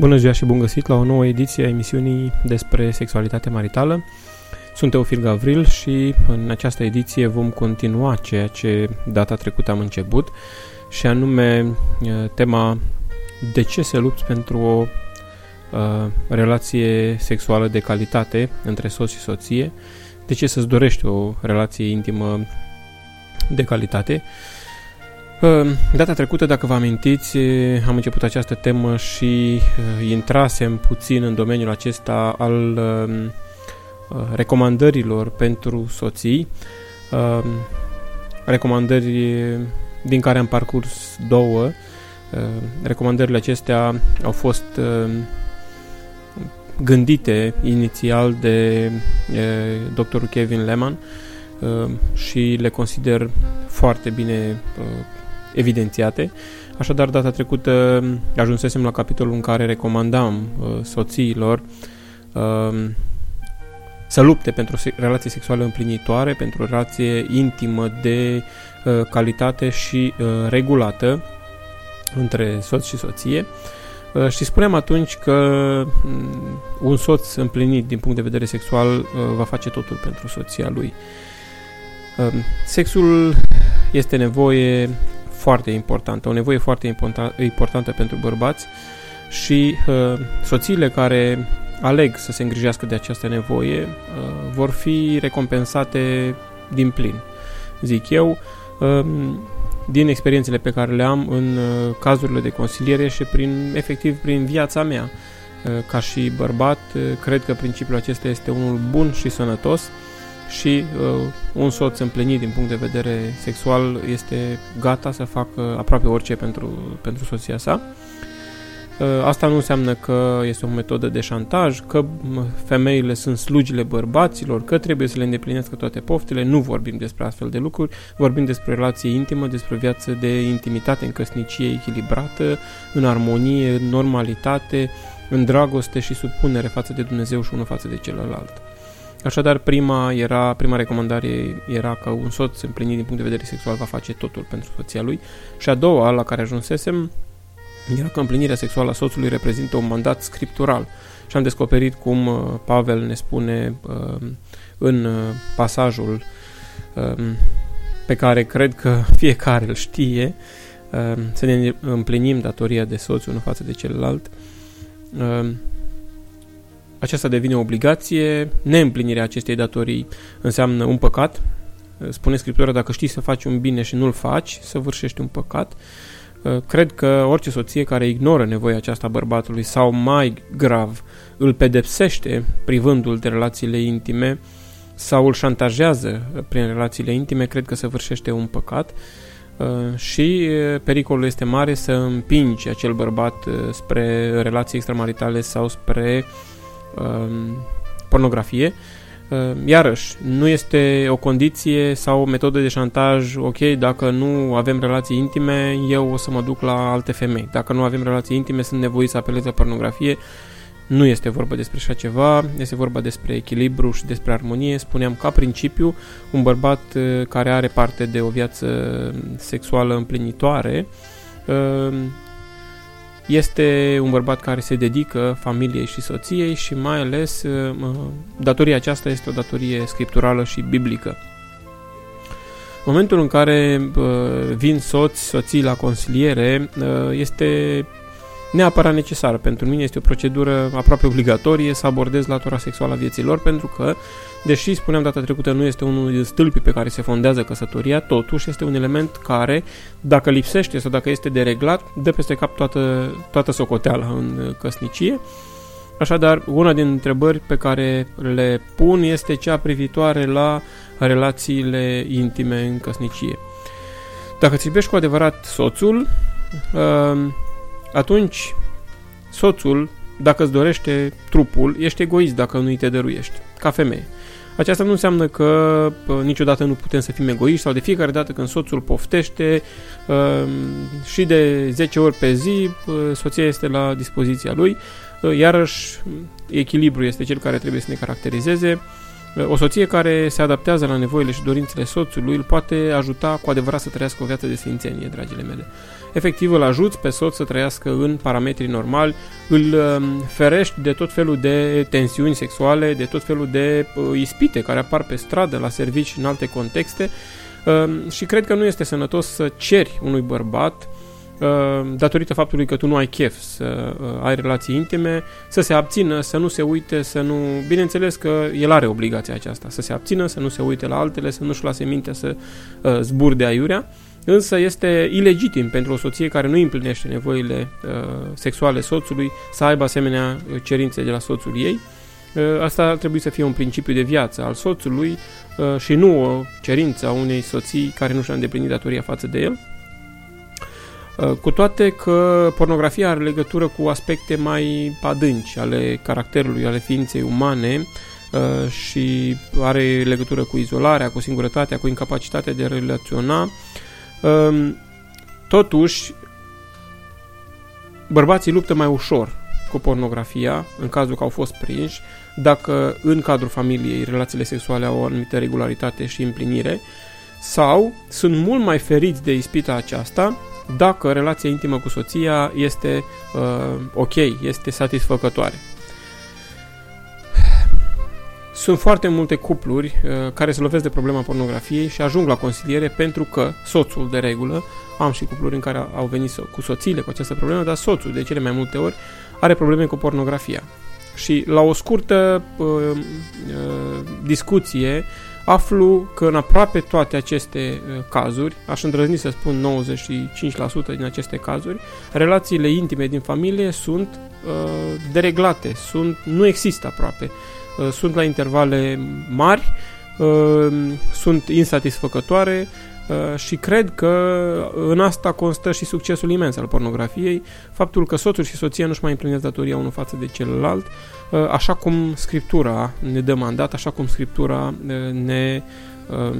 Bună ziua și bun găsit la o nouă ediție a emisiunii despre sexualitate maritală. Sunt Teofil Gavril și în această ediție vom continua ceea ce data trecută am început și anume tema de ce se lupți pentru o uh, relație sexuală de calitate între soț și soție, de ce să-ți dorești o relație intimă de calitate Ehm, data trecută, dacă vă amintiți, am început această temă și intrasem puțin în domeniul acesta al ehm, recomandărilor pentru soții, ehm, recomandări din care am parcurs două. Recomandările acestea au fost gândite inițial de doctorul Kevin Lehman și le consider foarte bine evidențiate. Așadar, data trecută ajunsesem la capitolul în care recomandam uh, soțiilor uh, să lupte pentru relație sexuală împlinitoare, pentru o relație intimă de uh, calitate și uh, regulată între soț și soție. Uh, și spuneam atunci că um, un soț împlinit din punct de vedere sexual uh, va face totul pentru soția lui. Uh, sexul este nevoie foarte importantă, o nevoie foarte importantă pentru bărbați și uh, soțiile care aleg să se îngrijească de această nevoie uh, vor fi recompensate din plin, zic eu, uh, din experiențele pe care le am în uh, cazurile de consiliere și prin, efectiv prin viața mea. Uh, ca și bărbat, uh, cred că principiul acesta este unul bun și sănătos și uh, un soț împlinit din punct de vedere sexual este gata să facă aproape orice pentru, pentru soția sa. Uh, asta nu înseamnă că este o metodă de șantaj, că femeile sunt slugile bărbaților, că trebuie să le îndeplinească toate poftele, nu vorbim despre astfel de lucruri, vorbim despre relație intimă, despre o viață de intimitate în căsnicie echilibrată, în armonie, în normalitate, în dragoste și supunere față de Dumnezeu și unul față de celălalt. Așadar, prima, era, prima recomandare era că un soț împlinit din punct de vedere sexual va face totul pentru soția lui. Și a doua, la care ajunsesem, era că împlinirea sexuală a soțului reprezintă un mandat scriptural. Și am descoperit cum uh, Pavel ne spune uh, în uh, pasajul um, pe care cred că fiecare îl știe, um, să ne împlinim datoria de soț unul față de celălalt, um, aceasta devine o obligație, neîmplinirea acestei datorii înseamnă un păcat. Spune Scriptura, dacă știi să faci un bine și nu-l faci, să vârșești un păcat. Cred că orice soție care ignoră nevoia aceasta a bărbatului sau mai grav îl pedepsește privându-l de relațiile intime sau îl șantajează prin relațiile intime, cred că se vârșește un păcat și pericolul este mare să împingi acel bărbat spre relații extramaritale sau spre uh, Um, pornografie. Uh, iarăși, nu este o condiție sau o metodă de șantaj, ok, dacă nu avem relații intime, eu o să mă duc la alte femei. Dacă nu avem relații intime, sunt nevoit să apelez la pornografie. Nu este vorba despre așa ceva, este vorba despre echilibru și despre armonie. Spuneam ca principiu, un bărbat uh, care are parte de o viață sexuală împlinitoare uh, este un bărbat care se dedică familiei și soției și mai ales uh, datoria aceasta este o datorie scripturală și biblică. În momentul în care uh, vin soți, soții la consiliere, uh, este neapărat necesară. Pentru mine este o procedură aproape obligatorie să abordez latura sexuală a vieții lor, pentru că, deși spuneam data trecută, nu este unul din stâlpii pe care se fondează căsătoria, totuși este un element care, dacă lipsește sau dacă este dereglat, dă peste cap toată, toată socoteala în căsnicie. Așadar, una din întrebări pe care le pun este cea privitoare la relațiile intime în căsnicie. Dacă îți iubești cu adevărat soțul, atunci soțul, dacă îți dorește trupul, ești egoist dacă nu îi te dăruiești, ca femeie. Aceasta nu înseamnă că niciodată nu putem să fim egoiști sau de fiecare dată când soțul poftește uh, și de 10 ori pe zi, uh, soția este la dispoziția lui. Uh, iarăși, echilibru este cel care trebuie să ne caracterizeze. O soție care se adaptează la nevoile și dorințele soțului îl poate ajuta cu adevărat să trăiască o viață de sfințenie, dragile mele efectiv îl ajuți pe soț să trăiască în parametri normali, îl um, ferești de tot felul de tensiuni sexuale, de tot felul de uh, ispite care apar pe stradă, la servici și în alte contexte. Um, și cred că nu este sănătos să ceri unui bărbat um, datorită faptului că tu nu ai chef să uh, ai relații intime, să se abțină, să nu se uite, să nu... Bineînțeles că el are obligația aceasta, să se abțină, să nu se uite la altele, să nu-și lase mintea să uh, zburde aiurea, însă este ilegitim pentru o soție care nu împlinește nevoile uh, sexuale soțului să aibă asemenea uh, cerințe de la soțul ei. Uh, asta ar trebui să fie un principiu de viață al soțului uh, și nu o cerință a unei soții care nu și-a îndeplinit datoria față de el. Uh, cu toate că pornografia are legătură cu aspecte mai adânci ale caracterului, ale ființei umane, uh, și are legătură cu izolarea, cu singurătatea, cu incapacitatea de a relaționa, Ehm, totuși, bărbații luptă mai ușor cu pornografia, în cazul că au fost prinși, dacă în cadrul familiei relațiile sexuale au o anumită regularitate și împlinire, sau sunt mult mai feriți de ispita aceasta dacă relația intimă cu soția este uh, ok, este satisfăcătoare. Sunt foarte multe cupluri uh, care se lovesc de problema pornografiei și ajung la consiliere pentru că soțul, de regulă, am și cupluri în care au venit cu soțiile cu această problemă, dar soțul, de cele mai multe ori, are probleme cu pornografia. Și la o scurtă uh, uh, discuție aflu că în aproape toate aceste uh, cazuri, aș îndrăzni să spun 95% din aceste cazuri, relațiile intime din familie sunt uh, dereglate, sunt, nu există aproape. Uh, sunt la intervale mari, uh, sunt insatisfăcătoare uh, și cred că în asta constă și succesul imens al pornografiei, faptul că soțul și soția nu-și mai împlinesc datoria unul față de celălalt, așa cum Scriptura ne dă mandat, așa cum Scriptura ne um,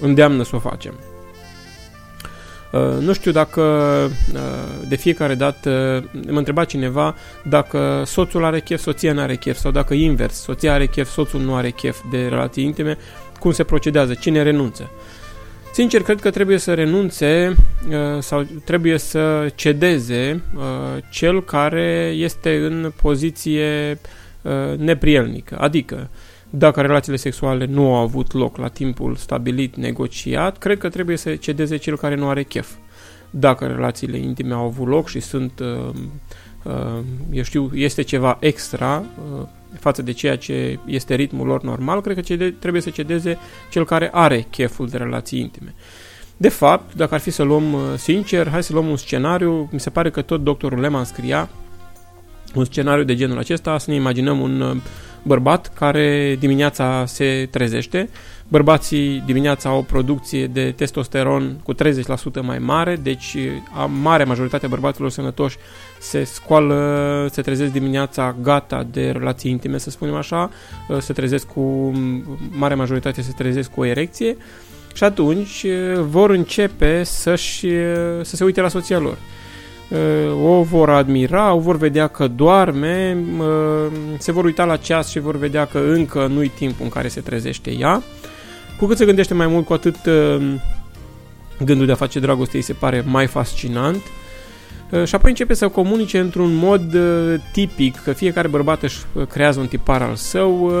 îndeamnă să o facem. Uh, nu știu dacă uh, de fiecare dată mă întreba cineva dacă soțul are chef, soția nu are chef sau dacă invers, soția are chef, soțul nu are chef de relații intime, cum se procedează, cine renunță. Sincer, cred că trebuie să renunțe uh, sau trebuie să cedeze cel care este în poziție neprielnică, adică dacă relațiile sexuale nu au avut loc la timpul stabilit, negociat, cred că trebuie să cedeze cel care nu are chef. Dacă relațiile intime au avut loc și sunt, uh, uh, eu știu, este ceva extra uh, față de ceea ce este ritmul lor normal, cred că cede, trebuie să cedeze cel care are cheful de relații intime. De fapt, dacă ar fi să luăm sincer, hai să luăm un scenariu, mi se pare că tot doctorul Lehmann scria un scenariu de genul acesta, să ne imaginăm un bărbat care dimineața se trezește. Bărbații dimineața au o producție de testosteron cu 30% mai mare, deci a mare majoritatea bărbaților sănătoși se scoală, se trezesc dimineața gata de relații intime, să spunem așa, se trezesc cu, mare majoritate se trezesc cu o erecție și atunci vor începe să-și, să se uite la soția lor o vor admira, o vor vedea că doarme, se vor uita la ceas și vor vedea că încă nu-i timpul în care se trezește ea. Cu cât se gândește mai mult, cu atât gândul de a face dragoste îi se pare mai fascinant. Și apoi începe să comunice într-un mod tipic, că fiecare bărbat își creează un tipar al său,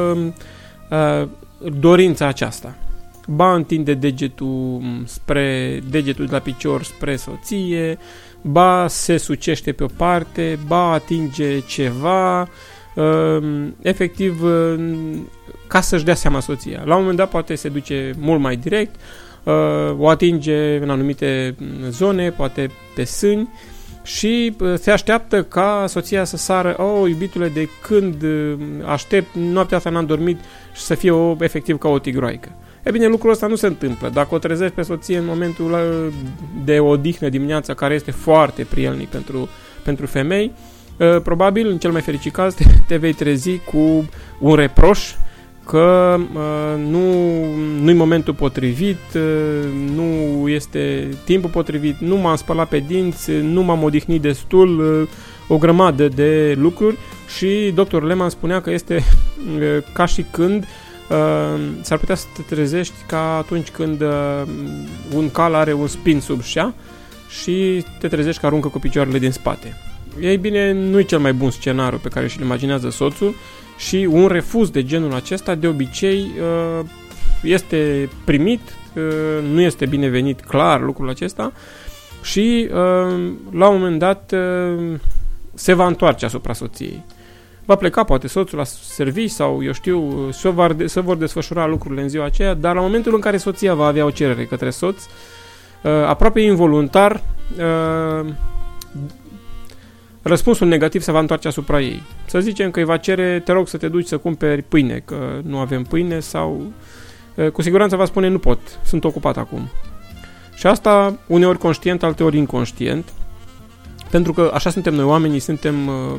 dorința aceasta. Ba întinde degetul spre degetul de la picior spre soție, ba se sucește pe o parte, ba atinge ceva, um, efectiv ca să-și dea seama soția. La un moment dat poate se duce mult mai direct, uh, o atinge în anumite zone, poate pe sâni și uh, se așteaptă ca soția să sară, oh, iubitule, de când uh, aștept, noaptea asta n-am dormit și să fie o, efectiv ca o tigroaică. E bine, lucrul ăsta nu se întâmplă. Dacă o trezești pe soție în momentul uh, de odihnă dimineața, care este foarte prielnic pentru, pentru femei, uh, probabil, în cel mai fericit caz, te, te vei trezi cu un reproș că uh, nu, nu-i momentul potrivit, uh, nu este timpul potrivit, nu m-am spălat pe dinți, nu m-am odihnit destul, uh, o grămadă de lucruri și doctor Lehmann spunea că este uh, ca și când uh, s-ar putea să te trezești ca atunci când uh, un cal are un spin sub șa și te trezești că aruncă cu picioarele din spate. Ei bine, nu e cel mai bun scenariu pe care și-l imaginează soțul, și un refuz de genul acesta de obicei uh, este primit, uh, nu este binevenit clar lucrul acesta și uh, la un moment dat se va întoarce asupra soției. Va pleca poate soțul la servici sau eu știu, se vor, se vor desfășura lucrurile în ziua aceea, dar la momentul în care soția va avea o cerere către soț, aproape involuntar răspunsul negativ se va întoarce asupra ei. Să zicem că îi va cere, te rog să te duci să cumperi pâine, că nu avem pâine sau cu siguranță va spune nu pot, sunt ocupat acum. Și asta uneori conștient, alteori inconștient, pentru că așa suntem noi oamenii, suntem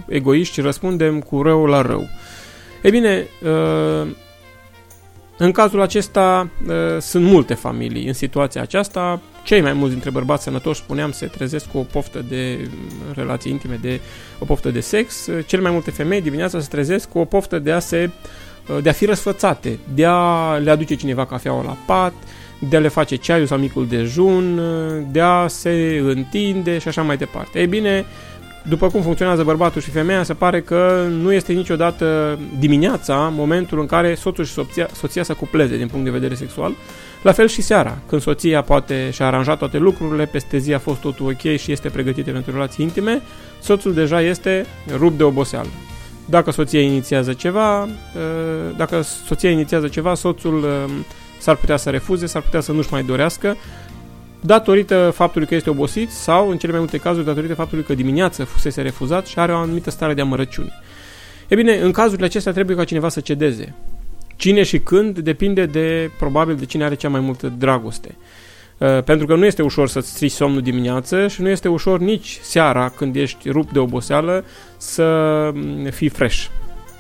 egoiști și răspundem cu rău la rău. Ei bine, în cazul acesta sunt multe familii în situația aceasta, cei mai mulți dintre bărbați sănătoși, spuneam, se trezesc cu o poftă de mm, relații intime, de o poftă de sex. Cele mai multe femei dimineața se trezesc cu o poftă de a se uh, de a fi răsfățate, de a le aduce cineva cafeaua la pat, de a le face ceaiul sau micul dejun, uh, de a se întinde și așa mai departe. Ei bine, după cum funcționează bărbatul și femeia, se pare că nu este niciodată dimineața momentul în care soțul și soția, soția să cupleze din punct de vedere sexual, la fel și seara, când soția poate și-a aranjat toate lucrurile, peste zi a fost totul ok și este pregătită pentru relații intime, soțul deja este rupt de oboseală. Dacă soția inițiază ceva, ă, dacă soția inițiază ceva, soțul ă, s-ar putea să refuze, s-ar putea să nu-și mai dorească, datorită faptului că este obosit sau, în cele mai multe cazuri, datorită faptului că dimineața fusese refuzat și are o anumită stare de amărăciune. E bine, în cazurile acestea trebuie ca cineva să cedeze. Cine și când depinde de, probabil, de cine are cea mai multă dragoste. Uh, pentru că nu este ușor să-ți strici somnul dimineață și nu este ușor nici seara, când ești rupt de oboseală, să mm, fii fresh.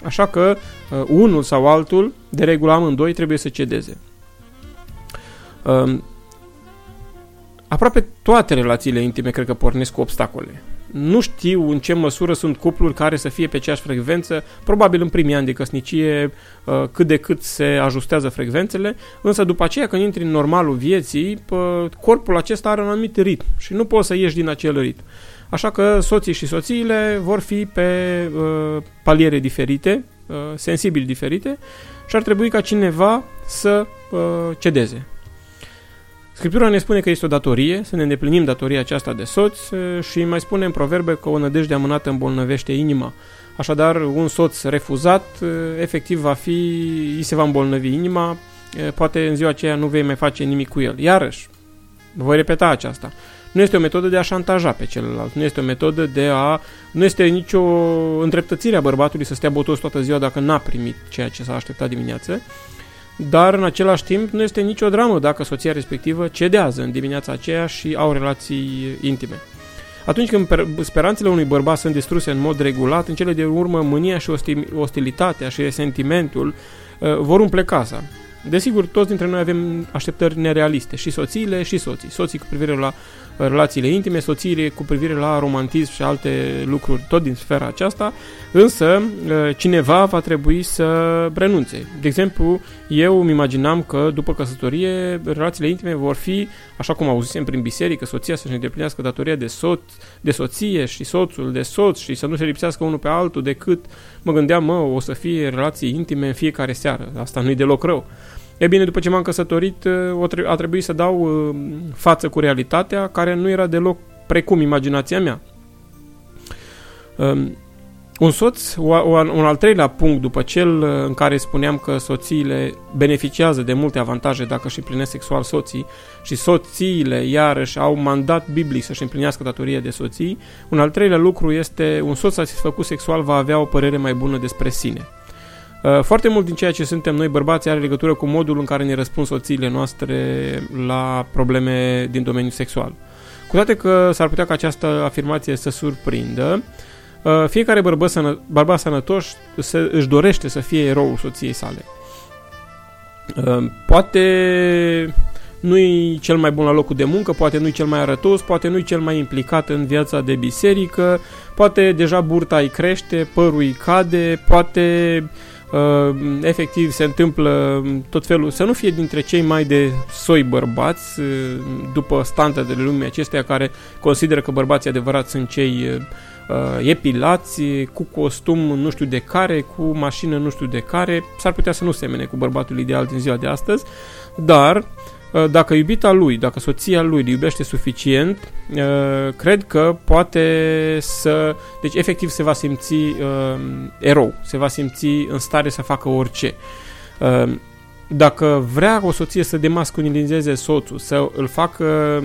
Așa că uh, unul sau altul, de regulă amândoi, trebuie să cedeze. Uh, aproape toate relațiile intime cred că pornesc cu obstacole. Nu știu în ce măsură sunt cupluri care să fie pe aceeași frecvență, probabil în primii ani de căsnicie uh, cât de cât se ajustează frecvențele, însă după aceea când intri în normalul vieții, corpul acesta are un anumit ritm și nu poți să ieși din acel ritm. Așa că soții și soțiile vor fi pe uh, paliere diferite, uh, sensibili diferite și ar trebui ca cineva să uh, cedeze. Scriptura ne spune că este o datorie, să ne îndeplinim datoria aceasta de soț și mai spune în proverbe că o nădejde amânată îmbolnăvește inima. Așadar, un soț refuzat, efectiv, va fi, îi se va îmbolnăvi inima, poate în ziua aceea nu vei mai face nimic cu el. Iarăși, voi repeta aceasta. Nu este o metodă de a șantaja pe celălalt, nu este o metodă de a... Nu este nicio întreptățire a bărbatului să stea botos toată ziua dacă n-a primit ceea ce s-a așteptat dimineață, dar în același timp nu este nicio dramă dacă soția respectivă cedează în dimineața aceea și au relații intime. Atunci când speranțele unui bărbat sunt distruse în mod regulat, în cele de urmă mânia și ostilitatea și sentimentul uh, vor umple casa. Desigur, toți dintre noi avem așteptări nerealiste, și soțiile și soții. Soții cu privire la relațiile intime, soțiile cu privire la romantism și alte lucruri tot din sfera aceasta, însă ă, cineva va trebui să renunțe. De exemplu, eu îmi imaginam că după căsătorie relațiile intime vor fi, așa cum auzisem prin biserică, soția să-și îndeplinească datoria de soț, de soție și soțul de soț și să nu se lipsească unul pe altul decât mă gândeam, mă, o să fie relații intime în fiecare seară. Asta nu-i deloc rău. E bine, după ce m-am căsătorit, uh, a trebuit să dau uh, față cu realitatea, care nu era deloc precum imaginația mea. Um, un soț, un al treilea punct după cel uh, în care spuneam că soțiile beneficiază de multe avantaje dacă își împlinesc sexual soții și soțiile iarăși au mandat biblic să-și împlinească datoria de soții, un al treilea lucru este un soț satisfăcut sexual va avea o părere mai bună despre sine. Uh, foarte mult din ceea ce suntem noi bărbați are legătură cu modul în care ne răspund soțiile noastre la probleme din domeniul sexual. Cu toate că s-ar putea ca această afirmație să surprindă, uh, fiecare bărbat, sănă, bărbat sănătos se, își dorește să fie eroul soției sale. Uh, poate nu-i cel mai bun la locul de muncă, poate nu-i cel mai arătos, poate nu-i cel mai implicat în viața de biserică, poate deja burta îi crește, părul îi cade, poate uh, efectiv se întâmplă tot felul, să nu fie dintre cei mai de soi bărbați, uh, după standardele lumii acesteia care consideră că bărbații adevărați sunt cei uh, epilați, cu costum nu știu de care, cu mașină nu știu de care, s-ar putea să nu semene cu bărbatul ideal din ziua de astăzi, dar Uh, dacă iubita lui, dacă soția lui îl iubește suficient, uh, cred că poate să... Deci efectiv se va simți uh, erou, se va simți în stare să facă orice. Dacă vrea o soție să demasculinizeze soțul, să îl facă,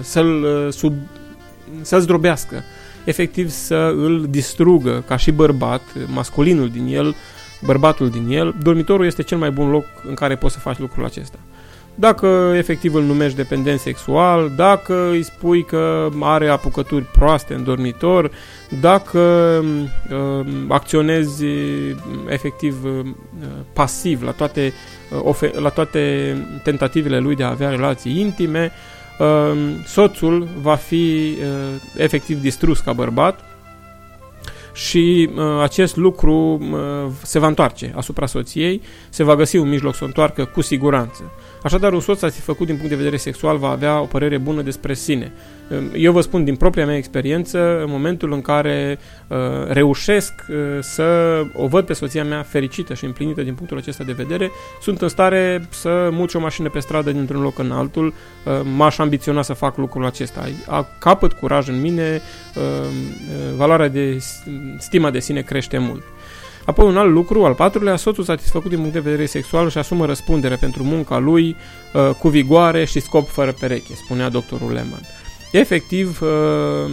să-l sub, să zdrobească, efectiv să îl distrugă ca și bărbat, masculinul din el, bărbatul din el, dormitorul este cel mai bun loc în care poți să faci lucrul acesta dacă efectiv îl numești dependent sexual, dacă îi spui că are apucături proaste în dormitor, dacă uh, acționezi efectiv uh, pasiv la toate, uh, la toate tentativele lui de a avea relații intime, uh, soțul va fi uh, efectiv distrus ca bărbat și uh, acest lucru uh, se va întoarce asupra soției, se va găsi un mijloc să o întoarcă cu siguranță. Așadar, un soț făcut din punct de vedere sexual va avea o părere bună despre sine. Eu vă spun din propria mea experiență, în momentul în care uh, reușesc uh, să o văd pe soția mea fericită și împlinită din punctul acesta de vedere, sunt în stare să muci o mașină pe stradă dintr-un loc în altul, uh, m-aș ambiționa să fac lucrul acesta. A, capăt curaj în mine, uh, uh, valoarea de stima de sine crește mult. Apoi un alt lucru, al patrulea, soțul satisfăcut din punct de vedere sexual își asumă răspundere pentru munca lui uh, cu vigoare și scop fără pereche, spunea doctorul Lehmann. Efectiv, uh,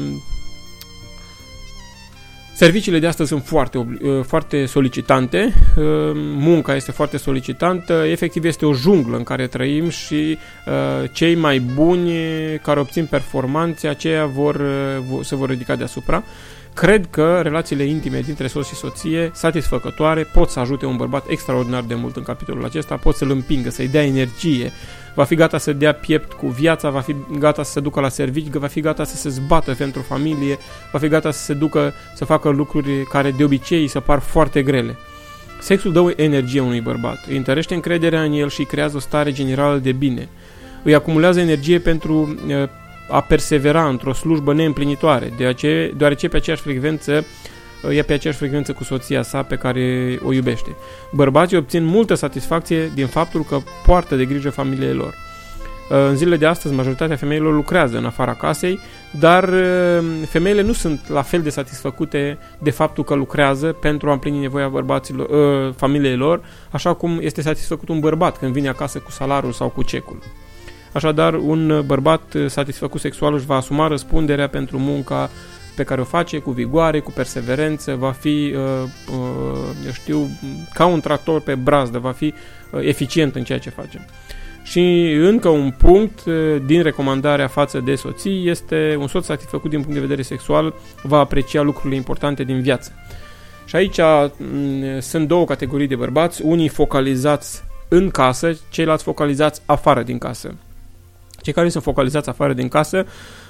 Serviciile de astăzi sunt foarte, uh, foarte solicitante, uh, munca este foarte solicitantă, efectiv este o junglă în care trăim și uh, cei mai buni care obțin performanțe, aceia vor, se vor ridica deasupra. Cred că relațiile intime dintre soț și soție, satisfăcătoare, pot să ajute un bărbat extraordinar de mult în capitolul acesta, pot să-l împingă, să-i dea energie, va fi gata să dea piept cu viața, va fi gata să se ducă la servici, va fi gata să se zbată pentru familie, va fi gata să se ducă să facă lucruri care de obicei îi se par foarte grele. Sexul dă energie unui bărbat, îi întărește încrederea în el și îi creează o stare generală de bine. Îi acumulează energie pentru a persevera într-o slujbă neîmplinitoare, deoarece, deoarece pe aceeași frecvență e pe aceeași frecvență cu soția sa pe care o iubește. Bărbații obțin multă satisfacție din faptul că poartă de grijă familiei lor. În zilele de astăzi, majoritatea femeilor lucrează în afara casei, dar femeile nu sunt la fel de satisfăcute de faptul că lucrează pentru a împlini nevoia bărbaților, familiei lor, așa cum este satisfăcut un bărbat când vine acasă cu salarul sau cu cecul. Așadar, un bărbat satisfăcut sexual își va asuma răspunderea pentru munca pe care o face cu vigoare, cu perseverență, va fi, uh, uh, eu știu, ca un tractor pe brazdă, va fi uh, eficient în ceea ce face. Și încă un punct din recomandarea față de soții este un soț satisfăcut din punct de vedere sexual va aprecia lucrurile importante din viață. Și aici mm, sunt două categorii de bărbați, unii focalizați în casă, ceilalți focalizați afară din casă. Cei care sunt focalizați afară din casă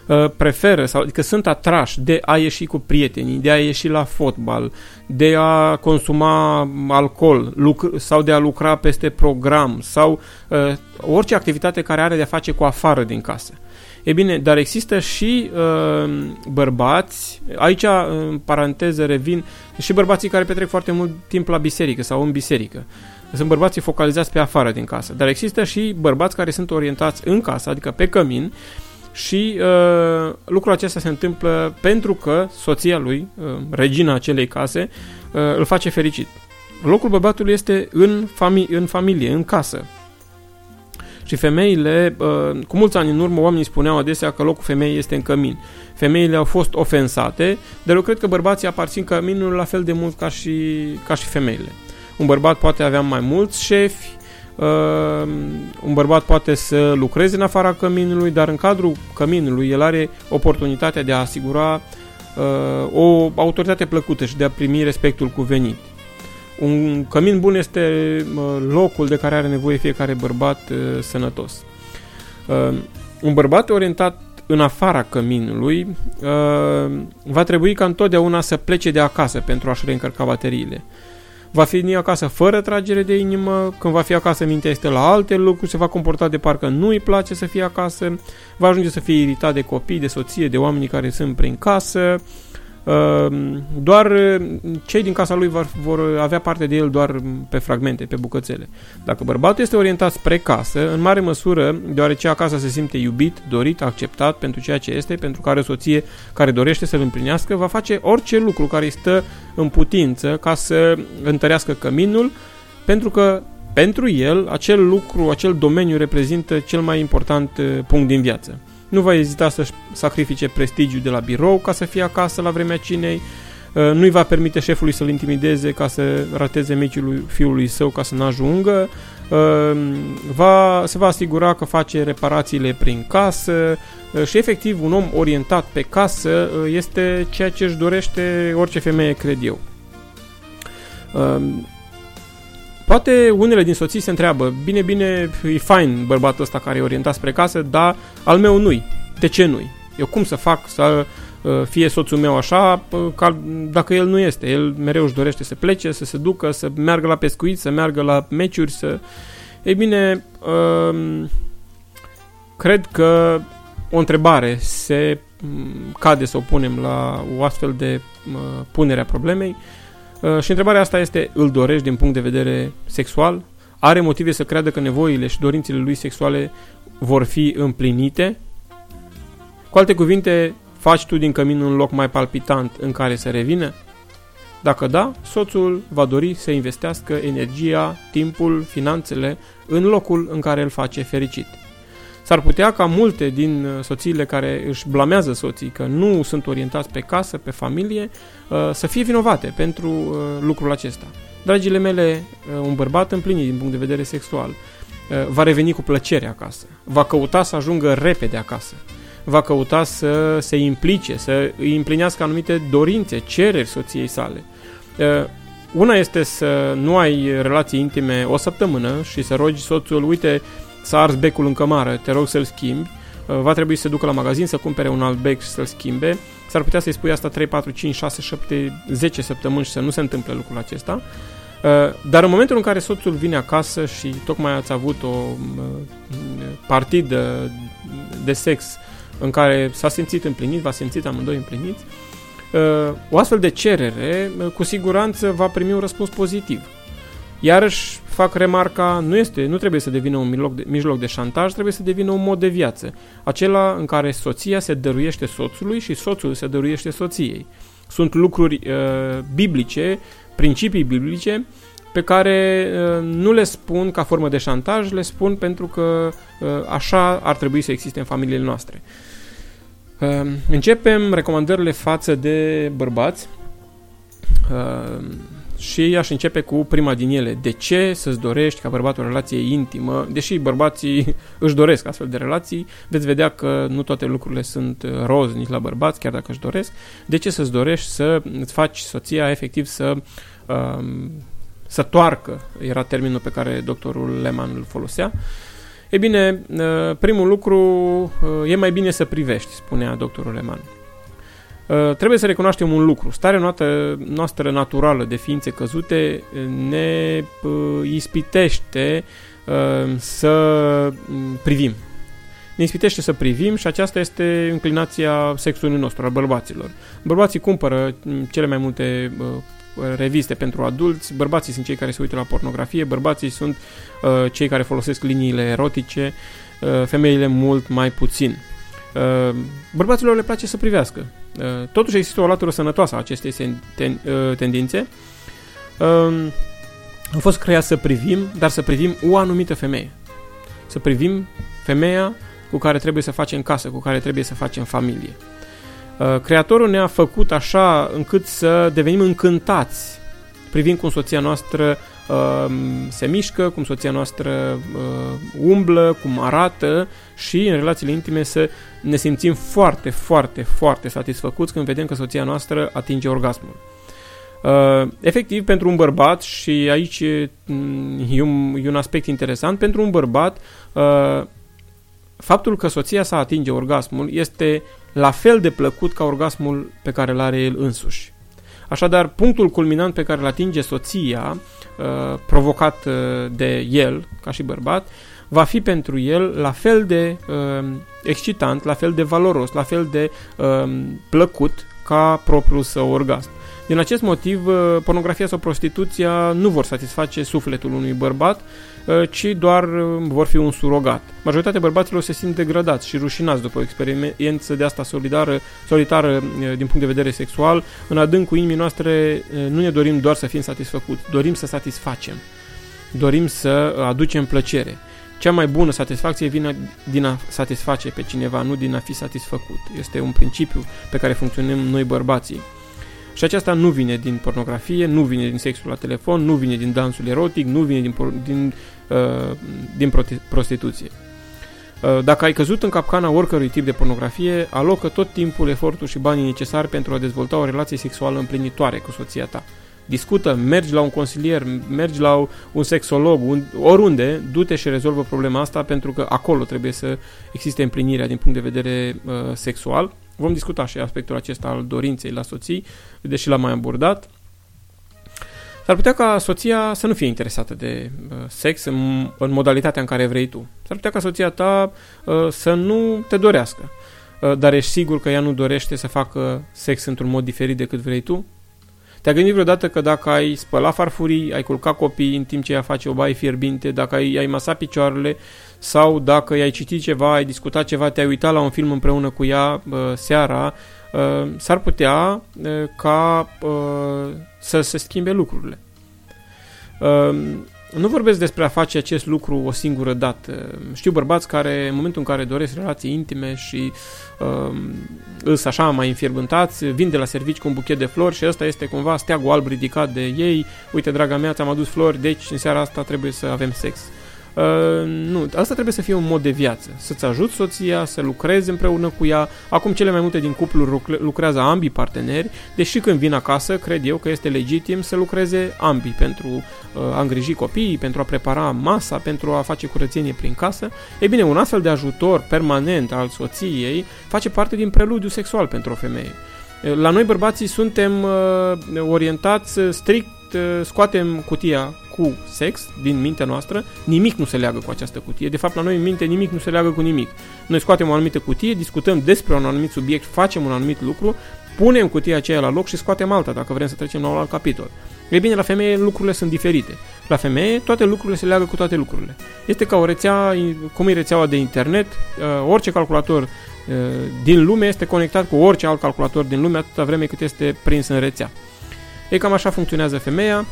uh, preferă sau adică sunt atrași de a ieși cu prietenii, de a ieși la fotbal, de a consuma alcool sau de a lucra peste program sau uh, orice activitate care are de a face cu afară din casă. E bine, dar există și uh, bărbați, aici în paranteză revin, și bărbații care petrec foarte mult timp la biserică sau în biserică sunt bărbații focalizați pe afară din casă, dar există și bărbați care sunt orientați în casă, adică pe cămin, și uh, lucrul acesta se întâmplă pentru că soția lui, uh, regina acelei case, uh, îl face fericit. Locul bărbatului este în, fami- în familie, în casă. Și femeile, uh, cu mulți ani în urmă, oamenii spuneau adesea că locul femeii este în cămin. Femeile au fost ofensate, dar eu cred că bărbații aparțin căminului la fel de mult ca și, ca și femeile. Un bărbat poate avea mai mulți șefi, uh, un bărbat poate să lucreze în afara căminului, dar în cadrul căminului el are oportunitatea de a asigura uh, o autoritate plăcută și de a primi respectul cuvenit. Un cămin bun este uh, locul de care are nevoie fiecare bărbat uh, sănătos. Uh, un bărbat orientat în afara căminului uh, va trebui ca întotdeauna să plece de acasă pentru a-și reîncărca bateriile. Va fi acasă fără tragere de inimă, când va fi acasă mintea este la alte lucruri, se va comporta de parcă nu îi place să fie acasă, va ajunge să fie iritat de copii, de soție, de oamenii care sunt prin casă, Ehm, doar eh, cei din casa lui vor, vor avea parte de el doar pe fragmente, pe bucățele. Dacă bărbatul este orientat spre casă, în mare măsură, deoarece acasă se simte iubit, dorit, acceptat pentru ceea ce este, pentru care o soție care dorește să-l împlinească, va face orice lucru care îi stă în putință ca să întărească căminul, pentru că pentru el acel lucru, acel domeniu reprezintă cel mai important eh, punct din viață. Nu va ezita să-și sacrifice prestigiul de la birou ca să fie acasă la vremea cinei, uh, nu-i va permite șefului să-l intimideze ca să rateze meciul fiului său ca să n-ajungă, uh, va, se va asigura că face reparațiile prin casă. Uh, și efectiv un om orientat pe casă este ceea ce își dorește orice femeie, cred eu. Poate unele din soții se întreabă, bine, bine, e fain bărbatul ăsta care e orientat spre casă, dar al meu nu-i. De ce nu-i? Eu cum să fac să uh, fie soțul meu așa, uh, ca, dacă el nu este. El mereu își dorește să plece, să se ducă, să meargă la pescuit, să meargă la meciuri, să... Ei bine, um, cred că o întrebare se mm, cade să o punem la o astfel de uh, punere a problemei. Uh, și întrebarea asta este, îl dorești din punct de vedere sexual? Are motive să creadă că nevoile și dorințele lui sexuale vor fi împlinite? Cu alte cuvinte, faci tu din cămin un loc mai palpitant în care să revină? Dacă da, soțul va dori să investească energia, timpul, finanțele în locul în care îl face fericit. S-ar putea ca multe din uh, soțiile care își blamează soții că nu sunt orientați pe casă, pe familie, uh, să fie vinovate pentru uh, lucrul acesta. Dragile mele, un bărbat împlinit din punct de vedere sexual va reveni cu plăcere acasă, va căuta să ajungă repede acasă, va căuta să se implice, să îi împlinească anumite dorințe, cereri soției sale. Una este să nu ai relații intime o săptămână și să rogi soțul, uite, s-a ars becul în cămară, te rog să-l schimbi, uh, va trebui să se ducă la magazin să cumpere un alt bec și să-l schimbe. S-ar putea să-i spui asta 3, 4, 5, 6, 7, 10 săptămâni și să nu se întâmple lucrul acesta. Uh, dar în momentul în care soțul vine acasă și tocmai ați avut o uh, partidă de sex în care s-a simțit împlinit, v-a simțit amândoi împliniți, o astfel de cerere cu siguranță va primi un răspuns pozitiv. Iarăși fac remarca, nu, este, nu trebuie să devină un mijloc de, mijloc de șantaj, trebuie să devină un mod de viață. Acela în care soția se dăruiește soțului și soțul se dăruiește soției. Sunt lucruri uh, biblice, principii biblice, pe care uh, nu le spun ca formă de șantaj, le spun pentru că uh, așa ar trebui să existe în familiile noastre. Uh, începem recomandările față de bărbați. Uh, și aș începe cu prima din ele. De ce să-ți dorești ca bărbatul o relație intimă? Deși bărbații își doresc astfel de relații, veți vedea că nu toate lucrurile sunt roz nici la bărbați, chiar dacă își doresc. De ce să-ți dorești să îți faci soția efectiv să um, să toarcă, era termenul pe care doctorul Lehmann îl folosea. E bine, uh, primul lucru uh, e mai bine să privești, spunea doctorul Lehmann. Uh, trebuie să recunoaștem un lucru. Starea noastră, noastră naturală de ființe căzute ne uh, ispitește uh, să mm, privim. Ne ispitește să privim și aceasta este inclinația sexului nostru, al bărbaților. Bărbații cumpără mm, cele mai multe reviste pentru adulți, bărbații sunt cei care se uită la pornografie, bărbații sunt uh, cei care folosesc liniile erotice, uh, femeile mult mai puțin. Uh, bărbaților le place să privească. Uh, totuși există o latură sănătoasă a acestei ten, uh, tendințe. Um, am fost creat să privim, dar să privim o anumită femeie. Să privim femeia cu care trebuie să facem casă, cu care trebuie să facem familie. Creatorul ne-a făcut așa încât să devenim încântați privind cum soția noastră uh, se mișcă, cum soția noastră uh, umblă, cum arată și în relațiile intime să ne simțim foarte, foarte, foarte satisfăcuți când vedem că soția noastră atinge orgasmul. Uh, efectiv, pentru un bărbat, și aici mm, e un, e un aspect interesant, pentru un bărbat, uh, faptul că soția sa atinge orgasmul este la fel de plăcut ca orgasmul pe care îl are el însuși. Așadar, punctul culminant pe care îl atinge soția, uh, provocat uh, de el, ca și bărbat, va fi pentru el la fel de uh, excitant, la fel de valoros, la fel de uh, plăcut ca propriul său orgasm. Din acest motiv, uh, pornografia sau prostituția nu vor satisface sufletul unui bărbat, uh, ci doar uh, vor fi un surogat. Majoritatea bărbaților se simt degradați și rușinați după o experiență de asta solidară, solitară din punct de vedere sexual. În adâncul inimii noastre nu ne dorim doar să fim satisfăcuți, dorim să satisfacem, dorim să aducem plăcere. Cea mai bună satisfacție vine din a satisface pe cineva, nu din a fi satisfăcut. Este un principiu pe care funcționăm noi bărbații. Și aceasta nu vine din pornografie, nu vine din sexul la telefon, nu vine din dansul erotic, nu vine din, din, uh, din prostituție. Uh, dacă ai căzut în capcana oricărui tip de pornografie, alocă tot timpul, efortul și banii necesari pentru a dezvolta o relație sexuală împlinitoare cu soția ta. Discută, mergi la un consilier, mergi la un sexolog, un, oriunde, du-te și rezolvă problema asta pentru că acolo trebuie să existe împlinirea din punct de vedere uh, sexual Vom discuta și aspectul acesta al dorinței la soții, deși l-am mai abordat. S-ar putea ca soția să nu fie interesată de uh, sex în, în modalitatea în care vrei tu. S-ar putea ca soția ta uh, să nu te dorească. Uh, dar ești sigur că ea nu dorește să facă sex într-un mod diferit decât vrei tu? Te-ai gândit vreodată că dacă ai spăla farfurii, ai culca copii în timp ce ea face o baie fierbinte, dacă ai, ai masa picioarele sau dacă i-ai citit ceva, ai discutat ceva, te-ai uitat la un film împreună cu ea uh, seara, uh, s-ar putea uh, ca uh, să se schimbe lucrurile. Uh, nu vorbesc despre a face acest lucru o singură dată. Știu bărbați care, în momentul în care doresc relații intime și uh, îs așa mai înfierbântați, vin de la servici cu un buchet de flori și ăsta este cumva steagul alb ridicat de ei. Uite, draga mea, ți-am adus flori, deci în seara asta trebuie să avem sex. Uh, Uh, nu, asta trebuie să fie un mod de viață. Să-ți ajut soția, să lucrezi împreună cu ea. Acum cele mai multe din cupluri lucrează ambii parteneri, deși când vin acasă, cred eu că este legitim să lucreze ambii pentru uh, a îngriji copiii, pentru a prepara masa, pentru a face curățenie prin casă. E bine, un astfel de ajutor permanent al soției face parte din preludiu sexual pentru o femeie. La noi bărbații suntem uh, orientați strict, uh, scoatem cutia cu sex din mintea noastră, nimic nu se leagă cu această cutie. De fapt, la noi în minte nimic nu se leagă cu nimic. Noi scoatem o anumită cutie, discutăm despre un anumit subiect, facem un anumit lucru, punem cutia aceea la loc și scoatem alta dacă vrem să trecem la un alt capitol. Ei bine, la femeie lucrurile sunt diferite. La femeie toate lucrurile se leagă cu toate lucrurile. Este ca o rețea, cum e rețeaua de internet, uh, orice calculator uh, din lume este conectat cu orice alt calculator din lume atâta vreme cât este prins în rețea. E cam așa funcționează femeia,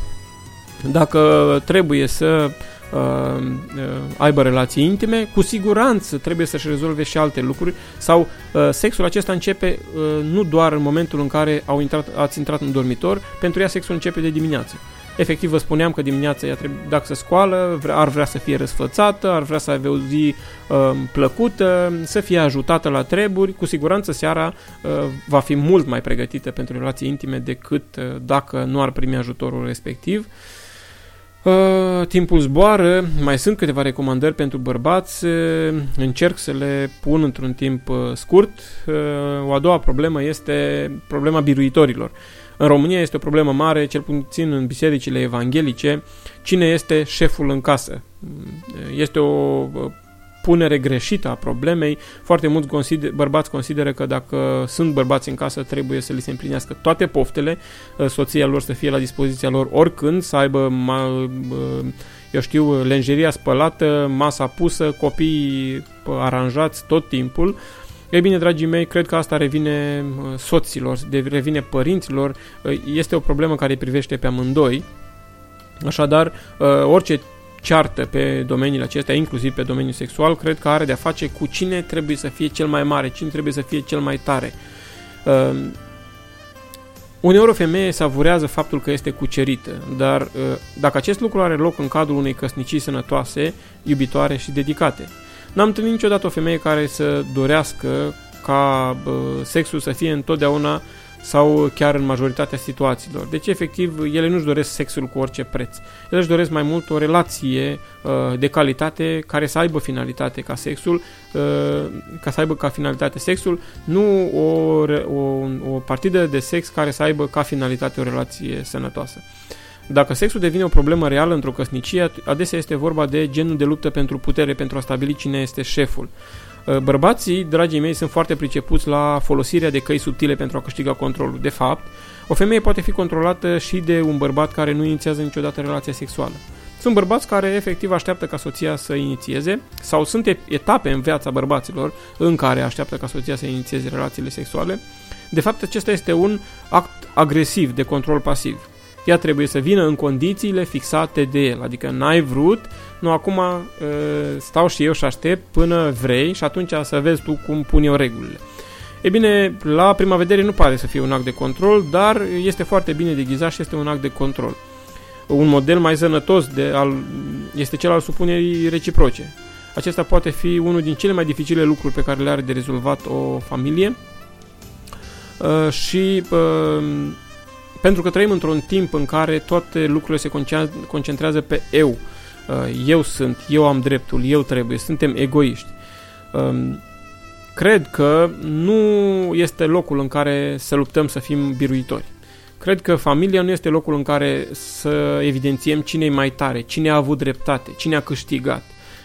dacă trebuie să uh, uh, aibă relații intime, cu siguranță trebuie să-și rezolve și alte lucruri sau uh, sexul acesta începe uh, nu doar în momentul în care au intrat, ați intrat în dormitor, pentru ea sexul începe de dimineață. Efectiv vă spuneam că dimineața ea trebuie, dacă se scoală, ar vrea să fie răsfățată, ar vrea să aibă o zi uh, plăcută, să fie ajutată la treburi. Cu siguranță seara uh, va fi mult mai pregătită pentru relații intime decât uh, dacă nu ar primi ajutorul respectiv. Uh, Uh, timpul zboară, mai sunt câteva recomandări pentru bărbați, uh, încerc să le pun într-un timp uh, scurt. Uh, o a doua problemă este problema biruitorilor. În România este o problemă mare, cel puțin în bisericile evanghelice, cine este șeful în casă. Este o punere greșită a problemei. Foarte mulți consider, bărbați consideră că dacă sunt bărbați în casă, trebuie să li se împlinească toate poftele, uh, soția lor să fie la dispoziția lor oricând, să aibă, uh, eu știu, lenjeria spălată, masa pusă, copii uh, aranjați tot timpul. Ei bine, dragii mei, cred că asta revine soților, revine părinților, este o problemă care îi privește pe amândoi. Așadar, orice ceartă pe domeniile acestea, inclusiv pe domeniul sexual, cred că are de-a face cu cine trebuie să fie cel mai mare, cine trebuie să fie cel mai tare. Ehm, Uneori o femeie savurează faptul că este cucerită, dar uh, dacă acest lucru are loc în cadrul unei căsnicii sănătoase, iubitoare și dedicate. N-am întâlnit niciodată o femeie care să dorească ca sexul să fie întotdeauna sau chiar în majoritatea situațiilor. Deci, efectiv, ele nu-și doresc sexul cu orice preț. Ele își doresc mai mult o relație uh, de calitate care să aibă finalitate ca sexul, uh, ca să aibă ca finalitate sexul, nu o, o, o partidă de sex care să aibă ca finalitate o relație sănătoasă. Dacă sexul devine o problemă reală într-o căsnicie, adesea este vorba de genul de luptă pentru putere, pentru a stabili cine este șeful. Uh, bărbații, dragii mei, sunt foarte pricepuți la folosirea de căi subtile pentru a câștiga controlul. De fapt, o femeie poate fi controlată și de un bărbat care nu inițiază niciodată relația sexuală. Sunt bărbați care efectiv așteaptă ca soția să inițieze sau sunt etape în viața bărbaților în care așteaptă ca soția să inițieze relațiile sexuale. De fapt, acesta este un act agresiv de control pasiv ea trebuie să vină în condițiile fixate de el. Adică n-ai vrut, nu acum uh, stau și eu și aștept până vrei și atunci să vezi tu cum pun eu regulile. E bine, la prima vedere nu pare să fie un act de control, dar este foarte bine deghizat și este un act de control. Un model mai sănătos de al, este cel al supunerii reciproce. Acesta poate fi unul din cele mai dificile lucruri pe care le are de rezolvat o familie uh, și uh, pentru că trăim într-un timp în care toate lucrurile se concentrează pe eu. Uh, eu sunt, eu am dreptul, eu trebuie, suntem egoiști. Um, cred că nu este locul în care să luptăm să fim biruitori. Cred că familia nu este locul în care să evidențiem cine e mai tare, cine a avut dreptate, cine a câștigat.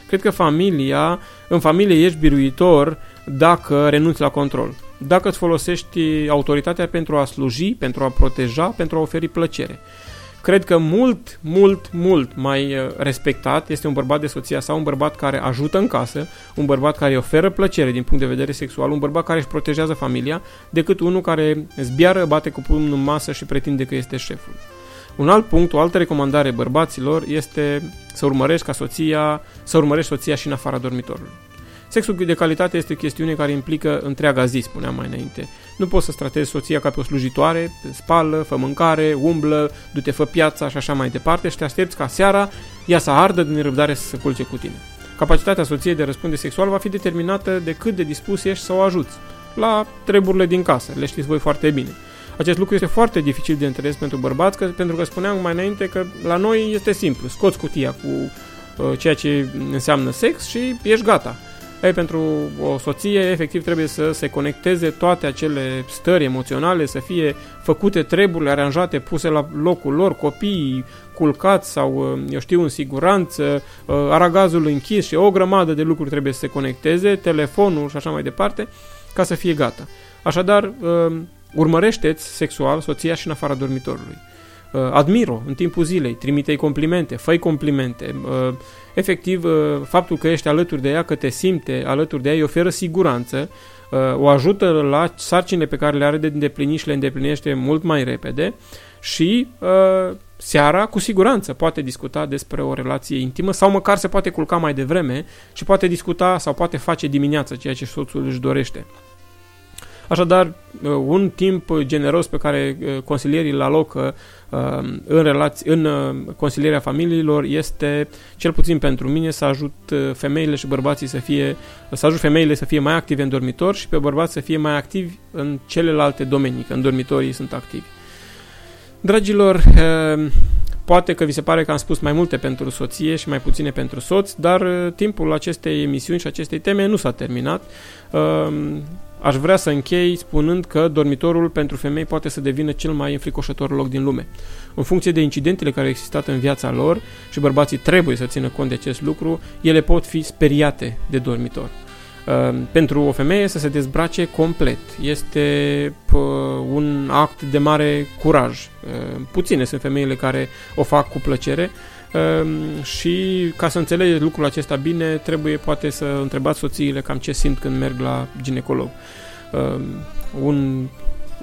Cred că familia, în familie ești biruitor dacă renunți la control dacă îți folosești autoritatea pentru a sluji, pentru a proteja, pentru a oferi plăcere. Cred că mult, mult, mult mai uh, respectat este un bărbat de soția sau un bărbat care ajută în casă, un bărbat care îi oferă plăcere din punct de vedere sexual, un bărbat care își protejează familia, decât unul care zbiară, bate cu pumnul în masă și pretinde că este șeful. Un alt punct, o altă recomandare bărbaților este să urmărești ca soția, să urmărești soția și în afara dormitorului. Sexul de calitate este o chestiune care implică întreaga zi, spuneam mai înainte. Nu poți să tratezi soția ca pe o slujitoare, spală, fă mâncare, umblă, du-te, fă piața și așa mai departe și te aștepți ca seara ea să ardă din răbdare să se culce cu tine. Capacitatea soției de răspunde sexual va fi determinată de cât de dispus ești să o ajuți. La treburile din casă, le știți voi foarte bine. Acest lucru este foarte dificil de înțeles pentru bărbați, că, pentru că spuneam mai înainte că la noi este simplu. Scoți cutia cu uh, ceea ce înseamnă sex și ești gata. Ei, pentru o soție, efectiv, trebuie să se conecteze toate acele stări emoționale, să fie făcute treburile aranjate, puse la locul lor, copiii culcați sau, uh, eu știu, în siguranță, uh, aragazul închis și o grămadă de lucruri trebuie să se conecteze, telefonul și așa mai departe, ca să fie gata. Așadar, uh, urmărește-ți sexual soția și în afara dormitorului. Admiro în timpul zilei, trimite-i complimente, fă complimente, efectiv, uh, faptul că ești alături de ea, că te simte alături de ea, îi oferă siguranță, uh, o ajută la sarcinile pe care le are de îndeplinit și le îndeplinește mult mai repede și uh, seara, cu siguranță, poate discuta despre o relație intimă sau măcar se poate culca mai devreme și poate discuta sau poate face dimineața ceea ce soțul își dorește. Așadar, uh, un timp generos pe care uh, consilierii îl alocă uh, în, relații, în consilierea familiilor este, cel puțin pentru mine, să ajut femeile și bărbații să fie, să ajut femeile să fie mai active în dormitor și pe bărbați să fie mai activi în celelalte domenii, că în dormitorii sunt activi. Dragilor, Poate că vi se pare că am spus mai multe pentru soție și mai puține pentru soț, dar timpul acestei emisiuni și acestei teme nu s-a terminat. Aș vrea să închei spunând că dormitorul pentru femei poate să devină cel mai înfricoșător loc din lume. În funcție de incidentele care au existat în viața lor și bărbații trebuie să țină cont de acest lucru, ele pot fi speriate de dormitor. Uh, pentru o femeie să se dezbrace complet este un act de mare curaj. Uh, puține sunt femeile care o fac cu plăcere, Ehm, și ca să înțelegeți lucrul acesta bine, trebuie poate să întrebați soțiile cam ce simt când merg la ginecolog. Ehm, un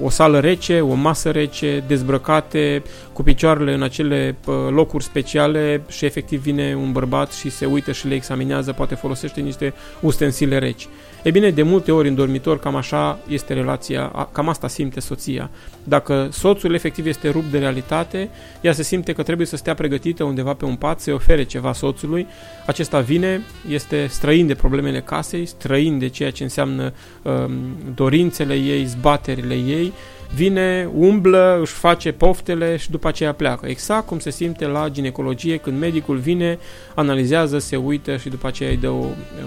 o sală rece, o masă rece, dezbrăcate, cu picioarele în acele locuri speciale și efectiv vine un bărbat și se uită și le examinează, poate folosește niște ustensile reci. E bine, de multe ori în dormitor cam așa este relația, cam asta simte soția. Dacă soțul efectiv este rupt de realitate, ea se simte că trebuie să stea pregătită undeva pe un pat, să-i ofere ceva soțului. Acesta vine, este străin de problemele casei, străin de ceea ce înseamnă um, dorințele ei, zbaterile ei, vine, umblă, își face poftele și după aceea pleacă. Exact cum se simte la ginecologie când medicul vine, analizează, se uită și după aceea îi dă o,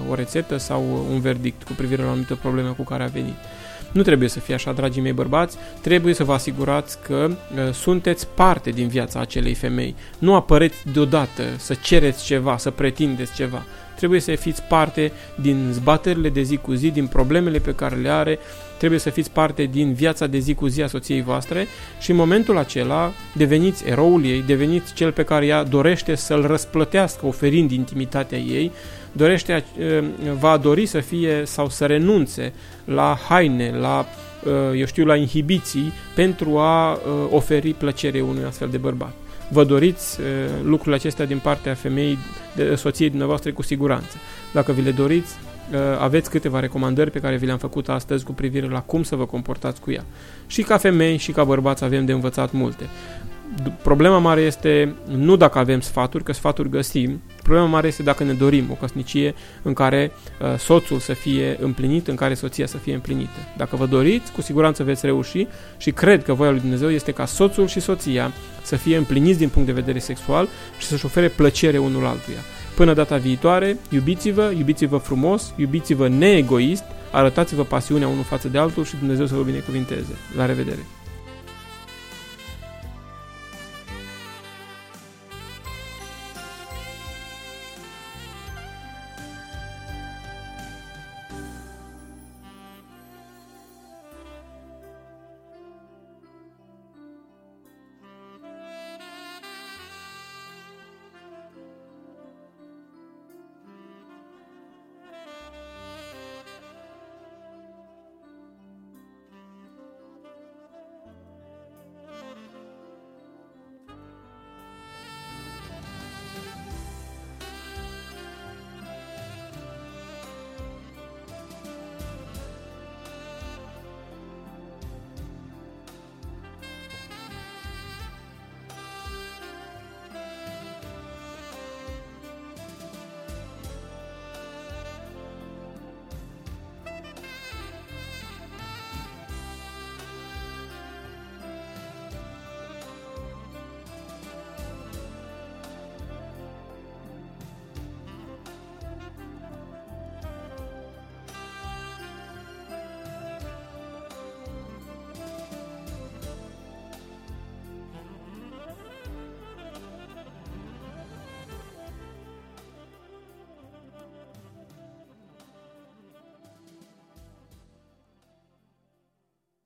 o rețetă sau un verdict cu privire la o anumită problemă cu care a venit. Nu trebuie să fie așa, dragii mei bărbați, trebuie să vă asigurați că uh, sunteți parte din viața acelei femei. Nu apăreți deodată să cereți ceva, să pretindeți ceva. Trebuie să fiți parte din zbaterile de zi cu zi, din problemele pe care le are, trebuie să fiți parte din viața de zi cu zi a soției voastre și în momentul acela deveniți eroul ei, deveniți cel pe care ea dorește să-l răsplătească oferind intimitatea ei, dorește, uh, va dori să fie sau să renunțe la haine, la uh, eu știu, la inhibiții pentru a uh, oferi plăcere unui astfel de bărbat. Vă doriți lucrurile acestea din partea femeii, de soției dumneavoastră cu siguranță. Dacă vi le doriți, aveți câteva recomandări pe care vi le-am făcut astăzi cu privire la cum să vă comportați cu ea. Și ca femei și ca bărbați avem de învățat multe. Problema mare este nu dacă avem sfaturi, că sfaturi găsim, problema mare este dacă ne dorim o căsnicie în care uh, soțul să fie împlinit, în care soția să fie împlinită. Dacă vă doriți, cu siguranță veți reuși și cred că voia lui Dumnezeu este ca soțul și soția să fie împliniți din punct de vedere sexual și să-și ofere plăcere unul altuia. Până data viitoare, iubiți-vă, iubiți-vă frumos, iubiți-vă neegoist, arătați-vă pasiunea unul față de altul și Dumnezeu să vă binecuvinteze. La revedere!